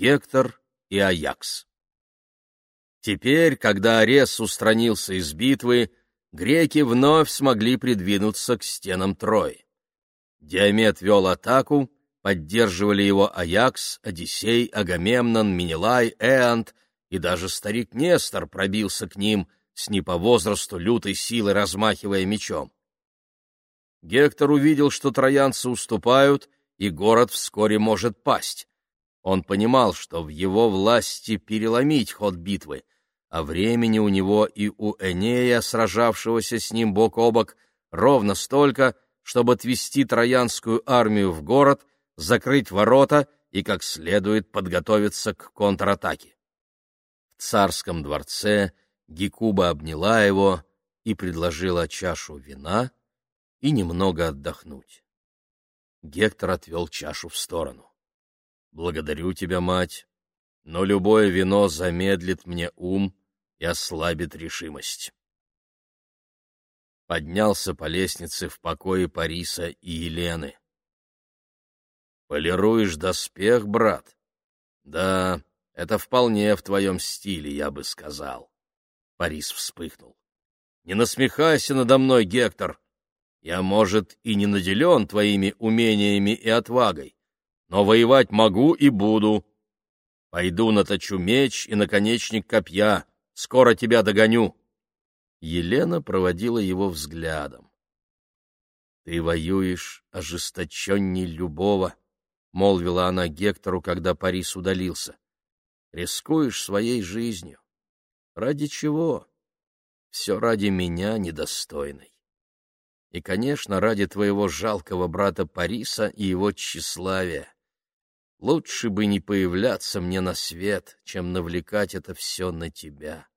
Гектор и Аякс. Теперь, когда Арес устранился из битвы, греки вновь смогли придвинуться к стенам Трои. Диамет вел атаку, поддерживали его Аякс, Одиссей, Агамемнон, Минилай, Эант, и даже старик Нестор пробился к ним, с не по возрасту лютой силой размахивая мечом. Гектор увидел, что троянцы уступают, и город вскоре может пасть. Он понимал, что в его власти переломить ход битвы, а времени у него и у Энея, сражавшегося с ним бок о бок, ровно столько, чтобы отвести троянскую армию в город, закрыть ворота и как следует подготовиться к контратаке. В царском дворце Гекуба обняла его и предложила чашу вина и немного отдохнуть. Гектор отвел чашу в сторону. «Благодарю тебя, мать, но любое вино замедлит мне ум и ослабит решимость». Поднялся по лестнице в покое Париса и Елены. «Полируешь доспех, брат?» «Да, это вполне в твоем стиле, я бы сказал». Парис вспыхнул. «Не насмехайся надо мной, Гектор. Я, может, и не наделен твоими умениями и отвагой, но воевать могу и буду. Пойду наточу меч и наконечник копья, скоро тебя догоню. Елена проводила его взглядом. — Ты воюешь ожесточенней любого, — молвила она Гектору, когда Парис удалился. — Рискуешь своей жизнью. Ради чего? Все ради меня недостойной и, конечно, ради твоего жалкого брата Париса и его тщеславия. Лучше бы не появляться мне на свет, чем навлекать это все на тебя.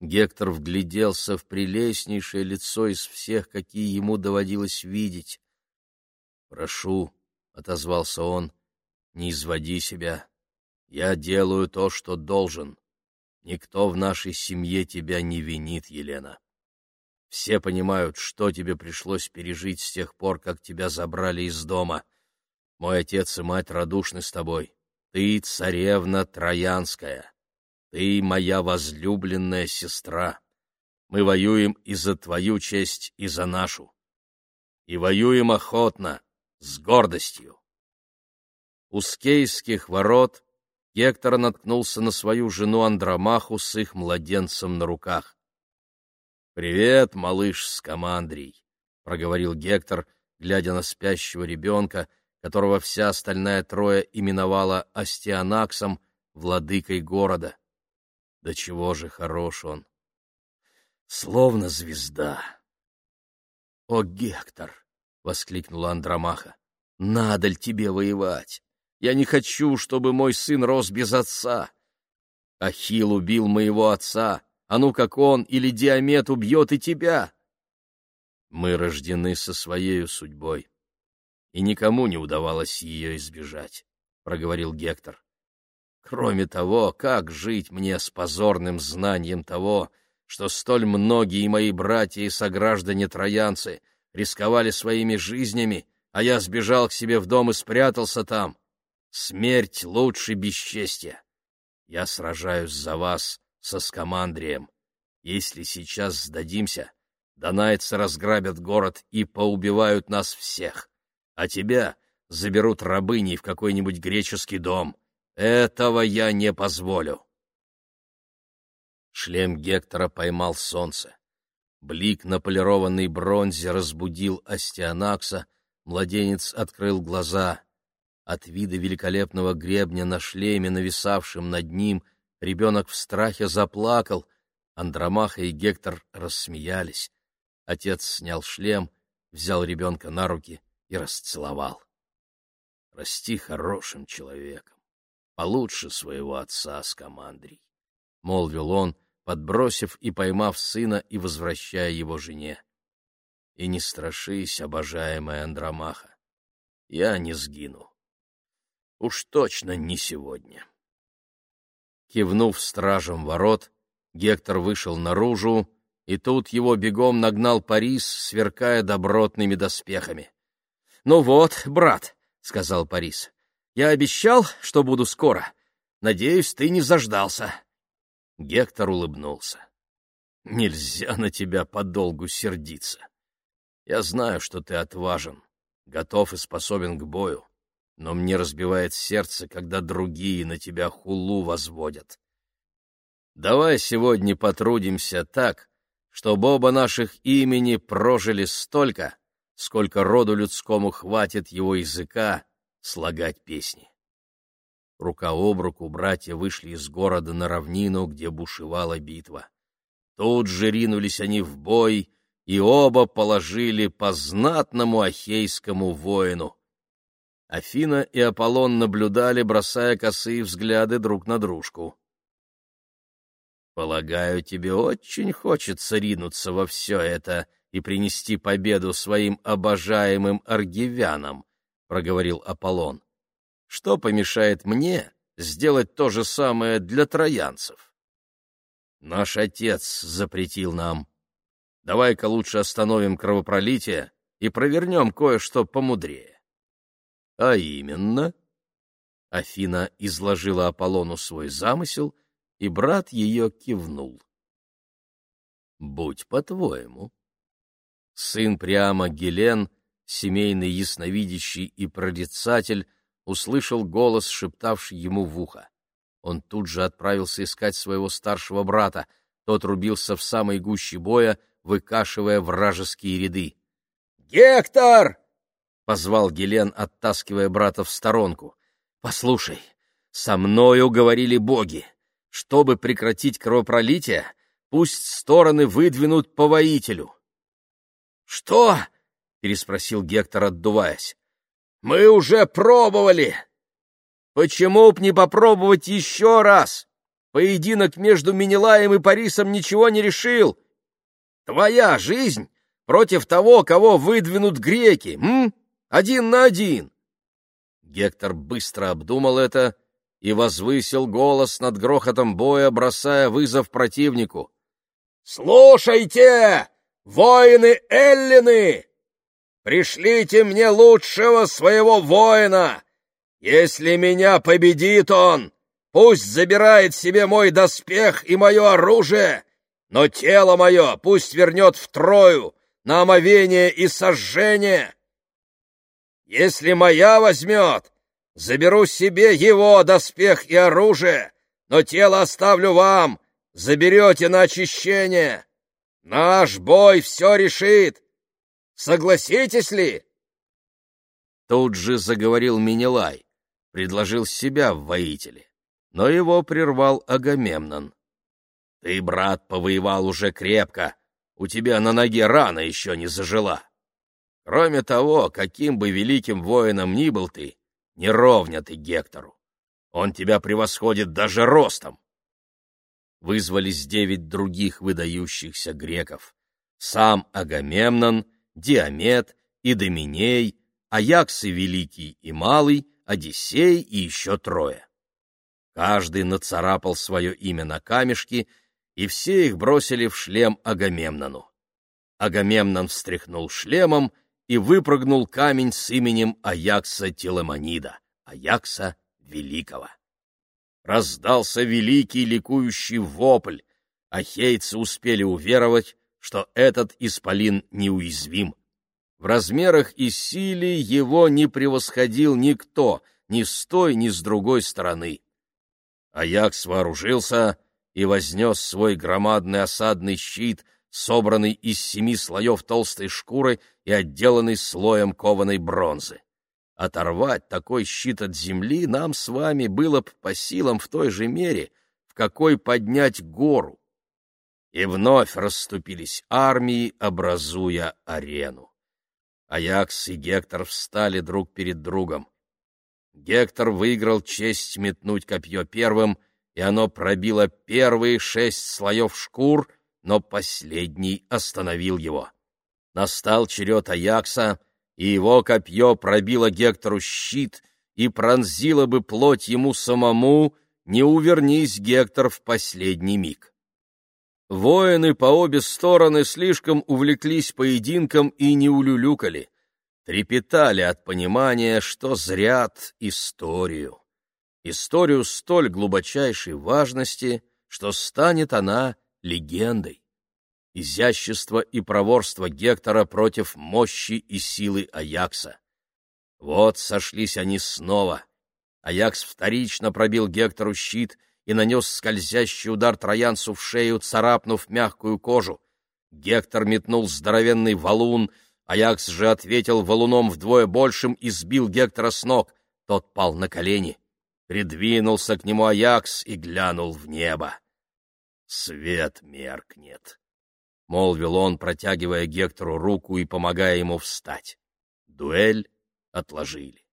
Гектор вгляделся в прелестнейшее лицо из всех, какие ему доводилось видеть. «Прошу», — отозвался он, — «не изводи себя. Я делаю то, что должен. Никто в нашей семье тебя не винит, Елена». Все понимают, что тебе пришлось пережить с тех пор, как тебя забрали из дома. Мой отец и мать радушны с тобой. Ты царевна Троянская. Ты моя возлюбленная сестра. Мы воюем и за твою честь, и за нашу. И воюем охотно, с гордостью. У скейских ворот Гектор наткнулся на свою жену Андромаху с их младенцем на руках. «Привет, малыш с командрий», — проговорил Гектор, глядя на спящего ребенка, которого вся остальная троя именовала Астианаксом, владыкой города. Да чего же хорош он! Словно звезда. «О, Гектор!» — воскликнула Андромаха. «Надо ли тебе воевать? Я не хочу, чтобы мой сын рос без отца. Ахилл убил моего отца, а ну как он или Диамет убьет и тебя. Мы рождены со своей судьбой, и никому не удавалось ее избежать, — проговорил Гектор. Кроме того, как жить мне с позорным знанием того, что столь многие мои братья и сограждане-троянцы рисковали своими жизнями, а я сбежал к себе в дом и спрятался там? Смерть лучше бесчестия. Я сражаюсь за вас, со Скамандрием. Если сейчас сдадимся, донайцы разграбят город и поубивают нас всех, а тебя заберут рабыней в какой-нибудь греческий дом. Этого я не позволю. Шлем Гектора поймал солнце. Блик на полированной бронзе разбудил Астианакса, младенец открыл глаза. От вида великолепного гребня на шлеме, нависавшем над ним, — Ребенок в страхе заплакал. Андромаха и Гектор рассмеялись. Отец снял шлем, взял ребенка на руки и расцеловал. «Расти хорошим человеком, получше своего отца с командрой», — молвил он, подбросив и поймав сына и возвращая его жене. «И не страшись, обожаемая Андромаха, я не сгину. Уж точно не сегодня». Кивнув стражем ворот, Гектор вышел наружу, и тут его бегом нагнал Парис, сверкая добротными доспехами. — Ну вот, брат, — сказал Парис, — Я обещал, что буду скоро. Надеюсь, ты не заждался. Гектор улыбнулся. Нельзя на тебя подолгу сердиться. Я знаю, что ты отважен, готов и способен к бою, но мне разбивает сердце, когда другие на тебя хулу возводят. Давай сегодня потрудимся так, чтобы оба наших имени прожили столько, сколько роду людскому хватит его языка слагать песни. Рука об руку братья вышли из города на равнину, где бушевала битва. Тут же ринулись они в бой, и оба положили по знатному ахейскому воину. Афина и Аполлон наблюдали, бросая косые взгляды друг на дружку. «Полагаю, тебе очень хочется ринуться во все это и принести победу своим обожаемым аргивянам», — проговорил Аполлон. Что помешает мне сделать то же самое для троянцев? Наш отец запретил нам. Давай-ка лучше остановим кровопролитие и провернем кое-что помудрее. А именно... Афина изложила Аполлону свой замысел, и брат ее кивнул. «Будь по-твоему». Сын прямо Гелен, семейный ясновидящий и прорицатель, услышал голос, шептавший ему в ухо. Он тут же отправился искать своего старшего брата. Тот рубился в самой гуще боя, выкашивая вражеские ряды. «Гектор!» — позвал Гелен, оттаскивая брата в сторонку. «Послушай, со мною говорили боги. Чтобы прекратить кровопролитие, пусть стороны выдвинут по воителю». «Что?» — переспросил Гектор, отдуваясь. Мы уже пробовали. Почему б не попробовать еще раз? Поединок между Менелаем и Парисом ничего не решил. Твоя жизнь против того, кого выдвинут греки, м? Один на один. Гектор быстро обдумал это и возвысил голос над грохотом боя, бросая вызов противнику. «Слушайте, воины Эллины! Пришлите мне лучшего своего воина! Если меня победит он, пусть забирает себе мой доспех и мое оружие, но тело мое пусть вернет в Трою на омовение и сожжение. Если моя возьмет, заберу себе его доспех и оружие, но тело оставлю вам, заберете на очищение. Наш бой все решит, Согласитесь ли?» Тут же заговорил Минилай, предложил себя в воители, но его прервал Агамемнон. «Ты, брат, повоевал уже крепко, у тебя на ноге рана еще не зажила. Кроме того, каким бы великим воином ни был ты, не ровня ты Гектору. Он тебя превосходит даже ростом. Вызвались девять других выдающихся греков. Сам Агамемнон — Диамет, Идоминей, Аяксы Великий и Малый, Одиссей и еще трое. Каждый нацарапал свое имя на камешки, и все их бросили в шлем Агамемнону. Агамемнон встряхнул шлемом и выпрыгнул камень с именем Аякса Телемонида, Аякса Великого. Раздался великий ликующий вопль, ахейцы успели уверовать, что этот исполин неуязвим. В размерах и силе его не превосходил никто, ни с той, ни с другой стороны. Аякс вооружился и вознес свой громадный осадный щит, собранный из семи слоев толстой шкуры и отделанный слоем кованой бронзы. Оторвать такой щит от земли нам с вами было б по силам в той же мере, в какой поднять гору и вновь расступились армии, образуя арену. Аякс и Гектор встали друг перед другом. Гектор выиграл честь метнуть копье первым, и оно пробило первые шесть слоев шкур, но последний остановил его. Настал черед Аякса, и его копье пробило Гектору щит и пронзило бы плоть ему самому, не увернись Гектор в последний миг. Воины по обе стороны слишком увлеклись поединком и не улюлюкали. трепетали от понимания, что зрят историю. Историю столь глубочайшей важности, что станет она легендой. Изящество и проворство Гектора против мощи и силы Аякса. Вот сошлись они снова. Аякс вторично пробил Гектору щит и нанес скользящий удар троянцу в шею, царапнув мягкую кожу. Гектор метнул здоровенный валун, Аякс же ответил валуном вдвое большим и сбил Гектора с ног. Тот пал на колени. Придвинулся к нему Аякс и глянул в небо. «Свет меркнет», — молвил он, протягивая Гектору руку и помогая ему встать. Дуэль отложили.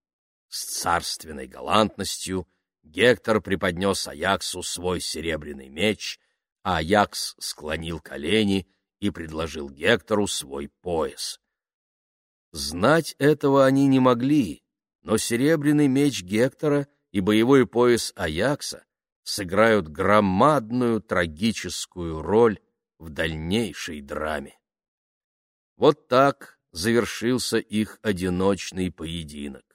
С царственной галантностью Гектор преподнес Аяксу свой серебряный меч, а Аякс склонил колени и предложил Гектору свой пояс. Знать этого они не могли, но серебряный меч Гектора и боевой пояс Аякса сыграют громадную трагическую роль в дальнейшей драме. Вот так завершился их одиночный поединок.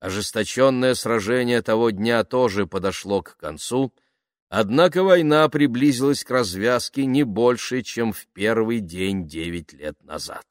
Ожесточенное сражение того дня тоже подошло к концу, однако война приблизилась к развязке не больше, чем в первый день девять лет назад.